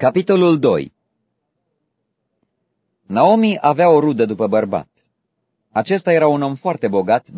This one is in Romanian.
Capitolul 2 Naomi avea o rudă după bărbat. Acesta era un om foarte bogat